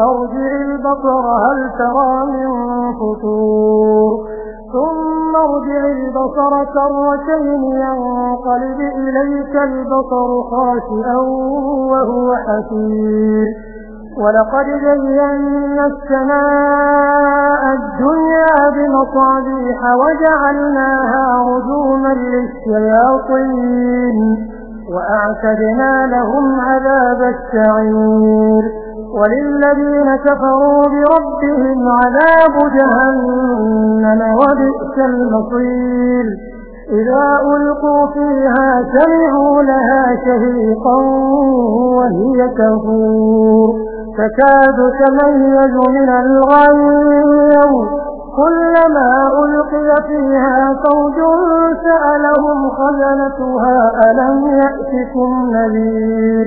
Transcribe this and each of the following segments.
فارجع البصر هل ترى من فتور ثم ارجع البصر كرتين ينقلب إليك البصر خاسئا وهو حسير. ولقد زينا السماء الدنيا بمصابيح وجعلناها رجوما للشياطين. وأعتدنا لهم عذاب السعير. وللذين كفروا بربهم عذاب جهنم وبئس المصير. إذا ألقوا فيها سمعوا لها شهيقا وهي تفور. تكاد تميز من الغيظ. كلما ألقي فيها فوج سألهم خزنتها ألم يأتكم نذير.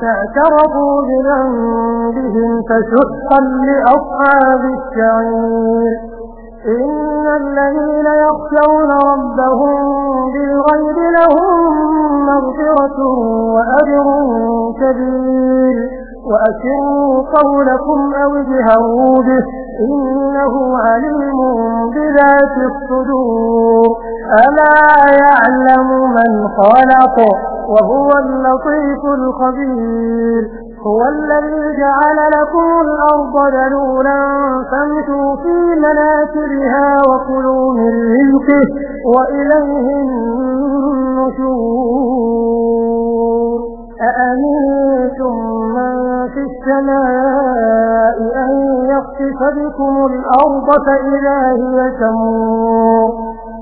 فاعترفوا بذنبهم فسحقا لأصحاب السعير. إن الذين يخشون ربهم بالغيب لهم مغفرة وأجر كبير. وأسروا قولكم أو اجهروا به إنه عليم بذات الصدور. ألا يعلم من خلق وهو اللطيف الخبير. هو الذي جعل لكم الأرض ذلولا فامشوا في مناكبها وكلوا من رزقه وإليه النشور. أأمنتم من في السماء أن يخسف بكم الأرض فإذا هي تمور؟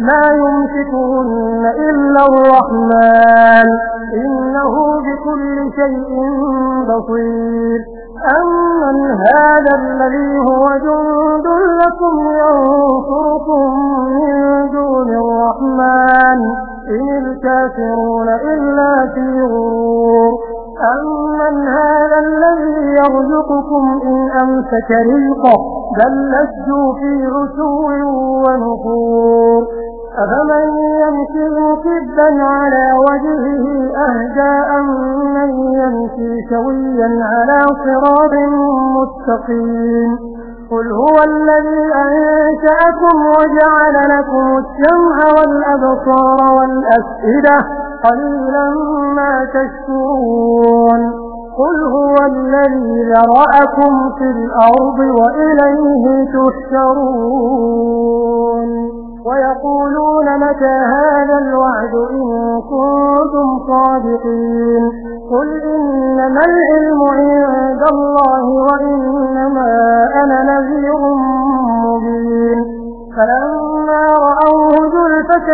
ما يمسكهن إلا الرحمن. إنه بكل شيء بصير. أمن هذا الذي هو جند لكم ينصركم من دون الرحمن. إن الكافرون إلا في غرور. أمن هذا الذي يرزقكم إن أمسك رزقه. بل لجوا في عتو ونفور. أفمن يمشي مكبا على وجهه أهداء من يمشي سويا على صراط مستقيم قل هو الذي أنشأكم وجعل لكم السمع والأبصار والأفئدة قليلا ما تشكرون قل هو الذي ذرأكم في الأرض وإليه تحشرون ويقولون متى هذا الوعد إن كنتم صادقين قل إنما العلم عند الله وإنما أنا نذير مبين فلما رأوه زلفة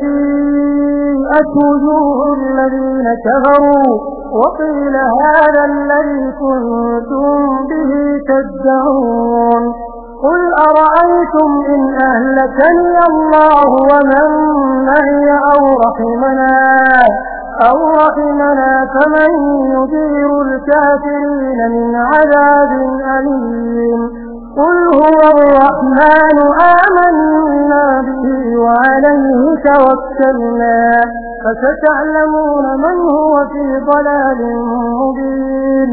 سيئت وجوه الذين كفروا وقيل هذا الذي كنتم به تدعون قل أرأيتم إن أهلكني الله ومن معي أو رحمنا أو رحمنا فمن يدير الكافرين من عذاب أليم قل هو الرحمن آمنا به وعليه توكلنا فستعلمون من هو في ضلال مبين